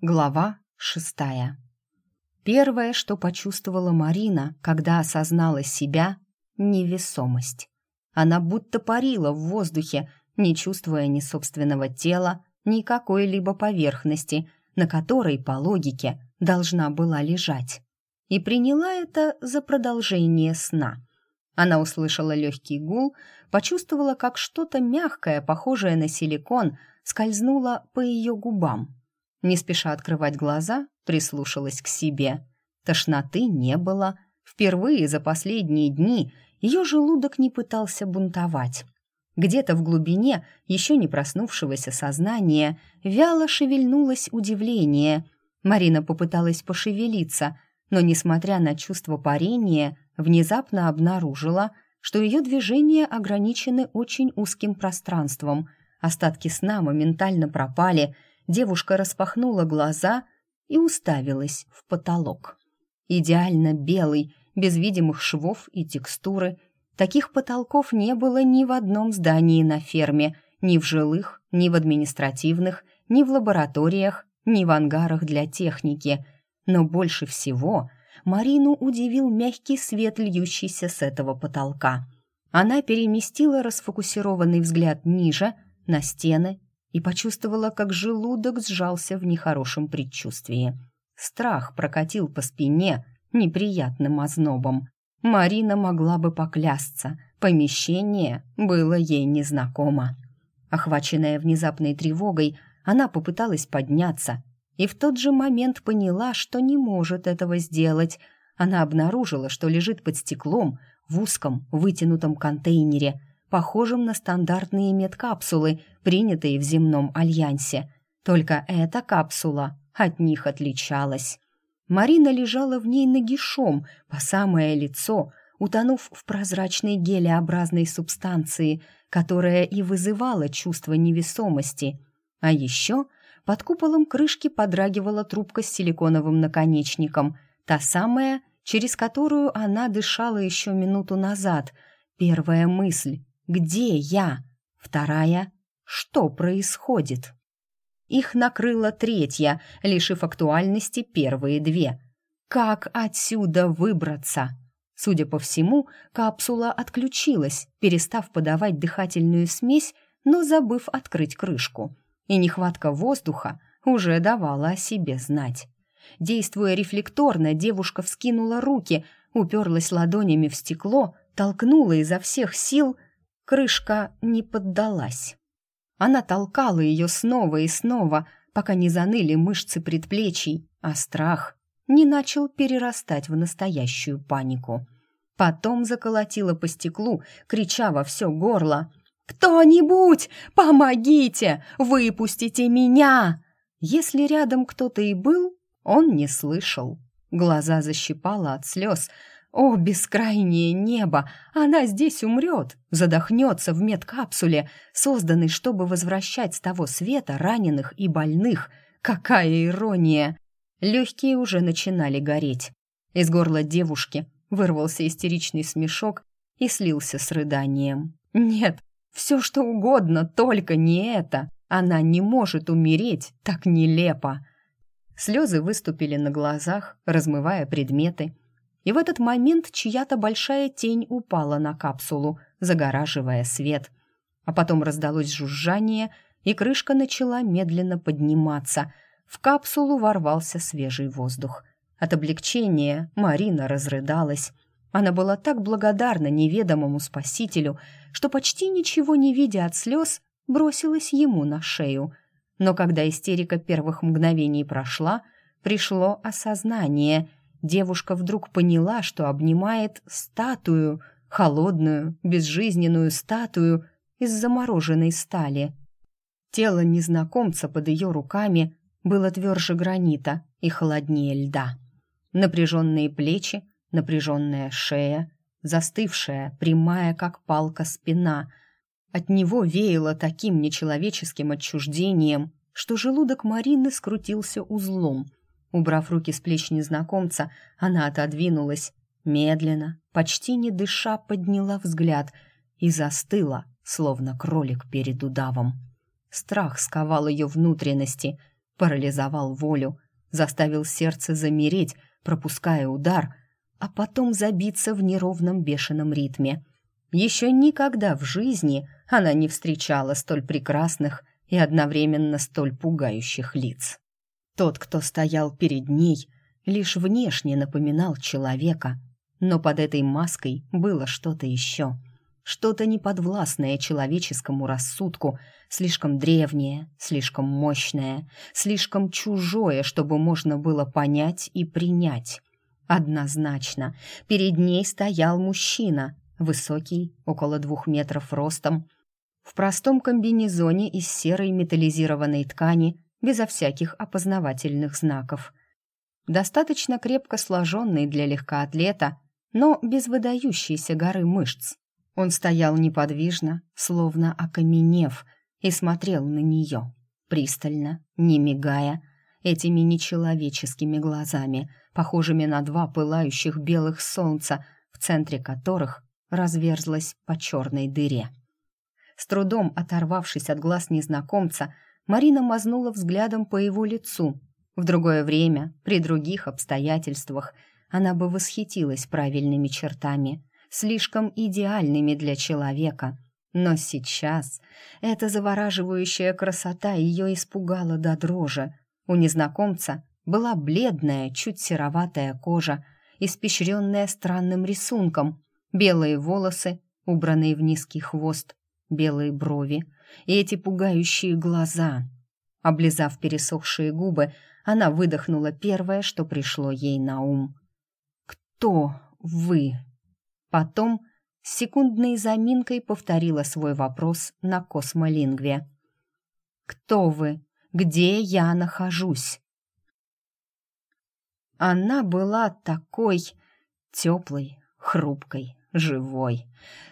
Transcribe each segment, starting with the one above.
Глава шестая. Первое, что почувствовала Марина, когда осознала себя — невесомость. Она будто парила в воздухе, не чувствуя ни собственного тела, ни какой-либо поверхности, на которой, по логике, должна была лежать. И приняла это за продолжение сна. Она услышала легкий гул, почувствовала, как что-то мягкое, похожее на силикон, скользнуло по ее губам — не спеша открывать глаза, прислушалась к себе. Тошноты не было. Впервые за последние дни ее желудок не пытался бунтовать. Где-то в глубине еще не проснувшегося сознания вяло шевельнулось удивление. Марина попыталась пошевелиться, но, несмотря на чувство парения, внезапно обнаружила, что ее движения ограничены очень узким пространством. Остатки сна моментально пропали — девушка распахнула глаза и уставилась в потолок. Идеально белый, без видимых швов и текстуры. Таких потолков не было ни в одном здании на ферме, ни в жилых, ни в административных, ни в лабораториях, ни в ангарах для техники. Но больше всего Марину удивил мягкий свет, льющийся с этого потолка. Она переместила расфокусированный взгляд ниже, на стены, и почувствовала, как желудок сжался в нехорошем предчувствии. Страх прокатил по спине неприятным ознобом. Марина могла бы поклясться, помещение было ей незнакомо. Охваченная внезапной тревогой, она попыталась подняться и в тот же момент поняла, что не может этого сделать. Она обнаружила, что лежит под стеклом в узком вытянутом контейнере – похожим на стандартные медкапсулы, принятые в земном альянсе. Только эта капсула от них отличалась. Марина лежала в ней нагишом, по самое лицо, утонув в прозрачной гелеобразной субстанции, которая и вызывала чувство невесомости. А еще под куполом крышки подрагивала трубка с силиконовым наконечником, та самая, через которую она дышала еще минуту назад. Первая мысль где я? Вторая — что происходит? Их накрыла третья, лишив актуальности первые две. Как отсюда выбраться? Судя по всему, капсула отключилась, перестав подавать дыхательную смесь, но забыв открыть крышку. И нехватка воздуха уже давала о себе знать. Действуя рефлекторно, девушка вскинула руки, уперлась ладонями в стекло, толкнула изо всех сил — крышка не поддалась. Она толкала ее снова и снова, пока не заныли мышцы предплечий, а страх не начал перерастать в настоящую панику. Потом заколотила по стеклу, крича во все горло. «Кто-нибудь! Помогите! Выпустите меня!» Если рядом кто-то и был, он не слышал. Глаза защипало от слез, о, бескрайнее небо! Она здесь умрет, задохнется в медкапсуле, созданной, чтобы возвращать с того света раненых и больных. Какая ирония! Легкие уже начинали гореть. Из горла девушки вырвался истеричный смешок и слился с рыданием. Нет, все что угодно, только не это. Она не может умереть так нелепо. Слезы выступили на глазах, размывая предметы, и в этот момент чья-то большая тень упала на капсулу, загораживая свет. А потом раздалось жужжание, и крышка начала медленно подниматься. В капсулу ворвался свежий воздух. От облегчения Марина разрыдалась. Она была так благодарна неведомому спасителю, что почти ничего не видя от слез, бросилась ему на шею. Но когда истерика первых мгновений прошла, пришло осознание — девушка вдруг поняла, что обнимает статую, холодную, безжизненную статую из замороженной стали. Тело незнакомца под ее руками было тверже гранита и холоднее льда. Напряженные плечи, напряженная шея, застывшая, прямая, как палка, спина. От него веяло таким нечеловеческим отчуждением, что желудок Марины скрутился узлом — Убрав руки с плеч незнакомца, она отодвинулась, медленно, почти не дыша, подняла взгляд и застыла, словно кролик перед удавом. Страх сковал ее внутренности. парализовал волю, заставил сердце замереть, пропуская удар, а потом забиться в неровном бешеном ритме. Еще никогда в жизни она не встречала столь прекрасных и одновременно столь пугающих лиц. Тот, кто стоял перед ней, лишь внешне напоминал человека, но под этой маской было что-то еще, что-то неподвластное человеческому рассудку, слишком древнее, слишком мощное, слишком чужое, чтобы можно было понять и принять. Однозначно, перед ней стоял мужчина, высокий, около двух метров ростом, в простом комбинезоне из серой металлизированной ткани, безо всяких опознавательных знаков. Достаточно крепко сложенный для легкоатлета, но без выдающейся горы мышц. Он стоял неподвижно, словно окаменев, и смотрел на нее, пристально, не мигая, этими нечеловеческими глазами, похожими на два пылающих белых солнца, в центре которых разверзлась по черной дыре. С трудом оторвавшись от глаз незнакомца, Марина мазнула взглядом по его лицу. В другое время, при других обстоятельствах, она бы восхитилась правильными чертами, слишком идеальными для человека. Но сейчас эта завораживающая красота ее испугала до дрожи. У незнакомца была бледная, чуть сероватая кожа, испещренная странным рисунком, белые волосы, убранные в низкий хвост, белые брови и эти пугающие глаза. Облизав пересохшие губы, она выдохнула первое, что пришло ей на ум. «Кто вы?» Потом с секундной заминкой повторила свой вопрос на космолингве. «Кто вы? Где я нахожусь?» Она была такой теплой, хрупкой, живой,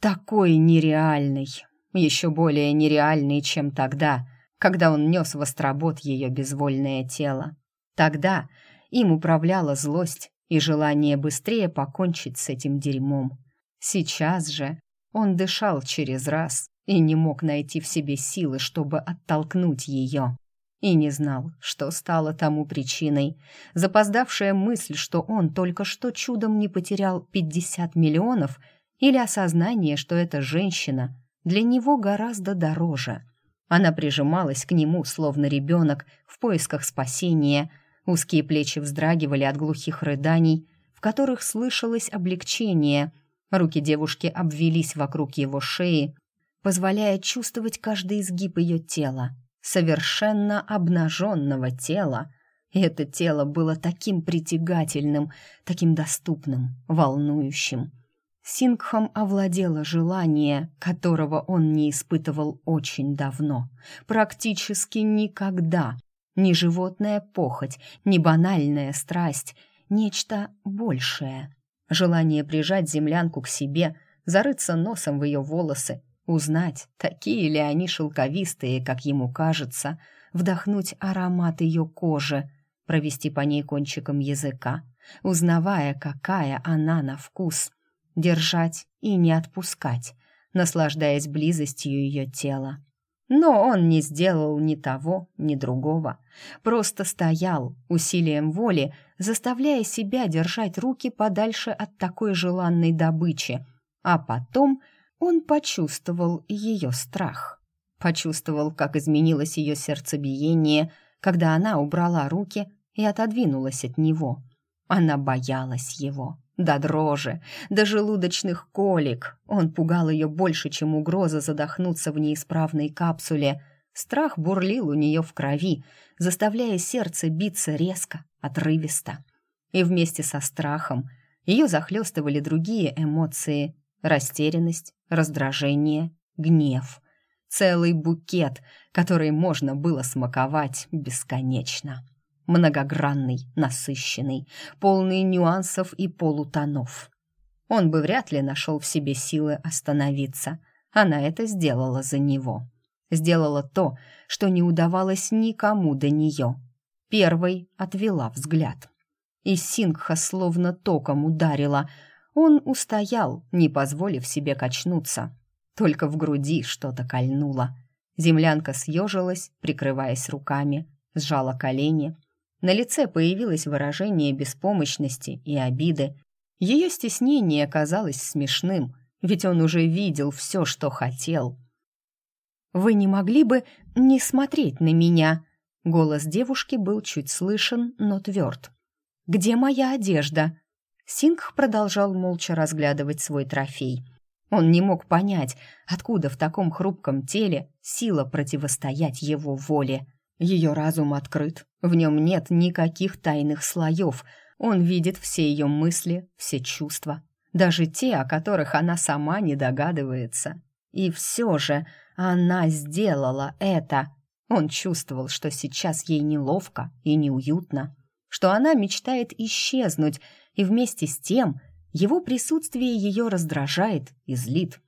такой нереальной, еще более нереальный, чем тогда, когда он нес в остробот ее безвольное тело. Тогда им управляла злость и желание быстрее покончить с этим дерьмом. Сейчас же он дышал через раз и не мог найти в себе силы, чтобы оттолкнуть ее. И не знал, что стало тому причиной. Запоздавшая мысль, что он только что чудом не потерял 50 миллионов, или осознание, что эта женщина для него гораздо дороже. Она прижималась к нему, словно ребенок, в поисках спасения. Узкие плечи вздрагивали от глухих рыданий, в которых слышалось облегчение. Руки девушки обвелись вокруг его шеи, позволяя чувствовать каждый изгиб ее тела, совершенно обнаженного тела. И это тело было таким притягательным, таким доступным, волнующим. Сингхом овладело желание, которого он не испытывал очень давно, практически никогда. Ни животная похоть, ни банальная страсть, нечто большее. Желание прижать землянку к себе, зарыться носом в ее волосы, узнать, такие ли они шелковистые, как ему кажется, вдохнуть аромат ее кожи, провести по ней кончиком языка, узнавая, какая она на вкус — держать и не отпускать, наслаждаясь близостью ее тела. Но он не сделал ни того, ни другого. Просто стоял, усилием воли, заставляя себя держать руки подальше от такой желанной добычи. А потом он почувствовал ее страх. Почувствовал, как изменилось ее сердцебиение, когда она убрала руки и отодвинулась от него. Она боялась его до дрожи, до желудочных колик. Он пугал ее больше, чем угроза задохнуться в неисправной капсуле. Страх бурлил у нее в крови, заставляя сердце биться резко, отрывисто. И вместе со страхом ее захлестывали другие эмоции — растерянность, раздражение, гнев. Целый букет, который можно было смаковать бесконечно многогранный, насыщенный, полный нюансов и полутонов. Он бы вряд ли нашел в себе силы остановиться. Она это сделала за него. Сделала то, что не удавалось никому до нее. Первой отвела взгляд. И Сингха словно током ударила. Он устоял, не позволив себе качнуться. Только в груди что-то кольнуло. Землянка съежилась, прикрываясь руками, сжала колени. На лице появилось выражение беспомощности и обиды. Ее стеснение казалось смешным, ведь он уже видел все, что хотел. «Вы не могли бы не смотреть на меня?» Голос девушки был чуть слышен, но тверд. «Где моя одежда?» Сингх продолжал молча разглядывать свой трофей. Он не мог понять, откуда в таком хрупком теле сила противостоять его воле. Ее разум открыт, в нем нет никаких тайных слоев. Он видит все ее мысли, все чувства, даже те, о которых она сама не догадывается. И все же она сделала это. Он чувствовал, что сейчас ей неловко и неуютно, что она мечтает исчезнуть, и вместе с тем его присутствие ее раздражает и злит.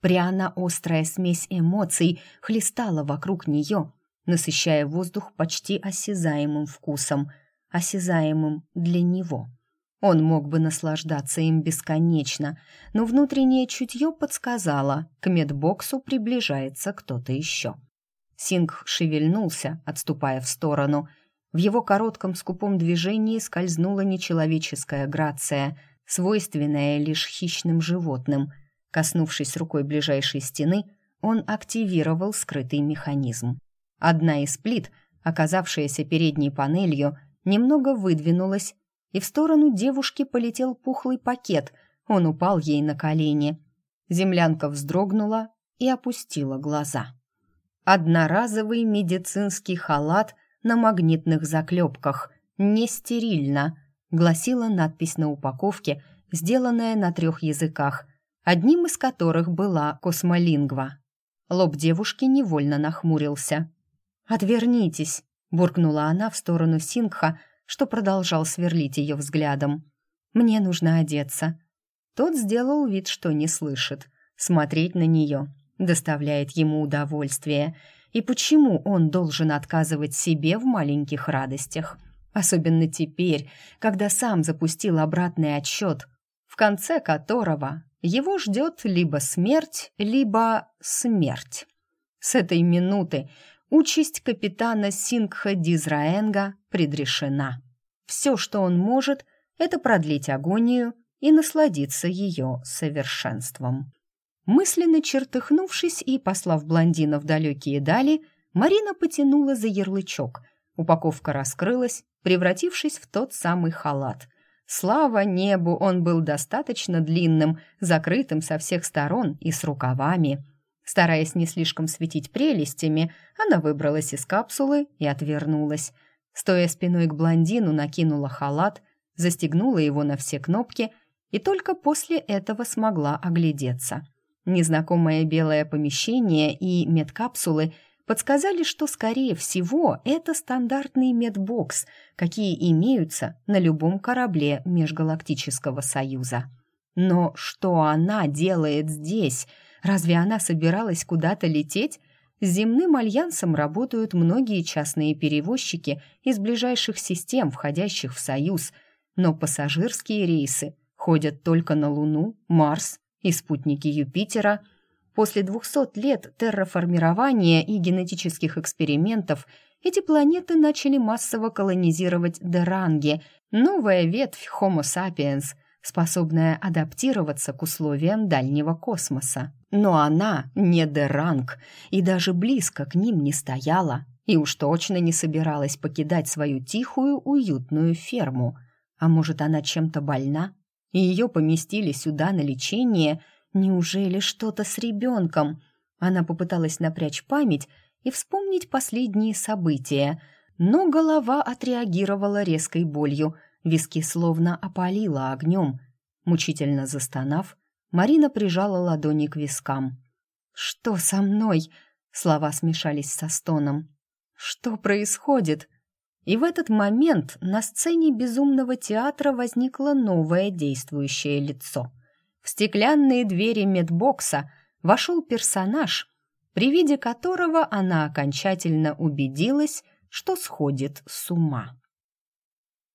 Пряно острая смесь эмоций хлестала вокруг нее, насыщая воздух почти осязаемым вкусом, осязаемым для него. Он мог бы наслаждаться им бесконечно, но внутреннее чутье подсказало, к медбоксу приближается кто-то еще. Сингх шевельнулся, отступая в сторону. В его коротком скупом движении скользнула нечеловеческая грация, свойственная лишь хищным животным. Коснувшись рукой ближайшей стены, он активировал скрытый механизм. Одна из плит, оказавшаяся передней панелью, немного выдвинулась, и в сторону девушки полетел пухлый пакет. Он упал ей на колени. Землянка вздрогнула и опустила глаза. Одноразовый медицинский халат на магнитных заклепках. Не стерильно, гласила надпись на упаковке, сделанная на трех языках, одним из которых была космолингва. Лоб девушки невольно нахмурился. «Отвернитесь!» — буркнула она в сторону Сингха, что продолжал сверлить ее взглядом. «Мне нужно одеться». Тот сделал вид, что не слышит. Смотреть на нее доставляет ему удовольствие. И почему он должен отказывать себе в маленьких радостях? Особенно теперь, когда сам запустил обратный отсчет, в конце которого его ждет либо смерть, либо смерть. С этой минуты участь капитана Сингха Дизраэнга предрешена. Все, что он может, это продлить агонию и насладиться ее совершенством. Мысленно чертыхнувшись и послав блондина в далекие дали, Марина потянула за ярлычок. Упаковка раскрылась, превратившись в тот самый халат. Слава небу, он был достаточно длинным, закрытым со всех сторон и с рукавами – Стараясь не слишком светить прелестями, она выбралась из капсулы и отвернулась. Стоя спиной к блондину, накинула халат, застегнула его на все кнопки и только после этого смогла оглядеться. Незнакомое белое помещение и медкапсулы подсказали, что, скорее всего, это стандартный медбокс, какие имеются на любом корабле Межгалактического Союза. Но что она делает здесь – Разве она собиралась куда-то лететь? С земным альянсом работают многие частные перевозчики из ближайших систем, входящих в Союз, но пассажирские рейсы ходят только на Луну, Марс и спутники Юпитера. После 200 лет терраформирования и генетических экспериментов эти планеты начали массово колонизировать Деранги, новая ветвь Homo sapiens – способная адаптироваться к условиям дальнего космоса. Но она не Деранг и даже близко к ним не стояла, и уж точно не собиралась покидать свою тихую, уютную ферму. А может, она чем-то больна, и ее поместили сюда на лечение? Неужели что-то с ребенком? Она попыталась напрячь память и вспомнить последние события, но голова отреагировала резкой болью – Виски словно опалило огнем. Мучительно застонав, Марина прижала ладони к вискам. «Что со мной?» Слова смешались со стоном. «Что происходит?» И в этот момент на сцене безумного театра возникло новое действующее лицо. В стеклянные двери медбокса вошел персонаж, при виде которого она окончательно убедилась, что сходит с ума.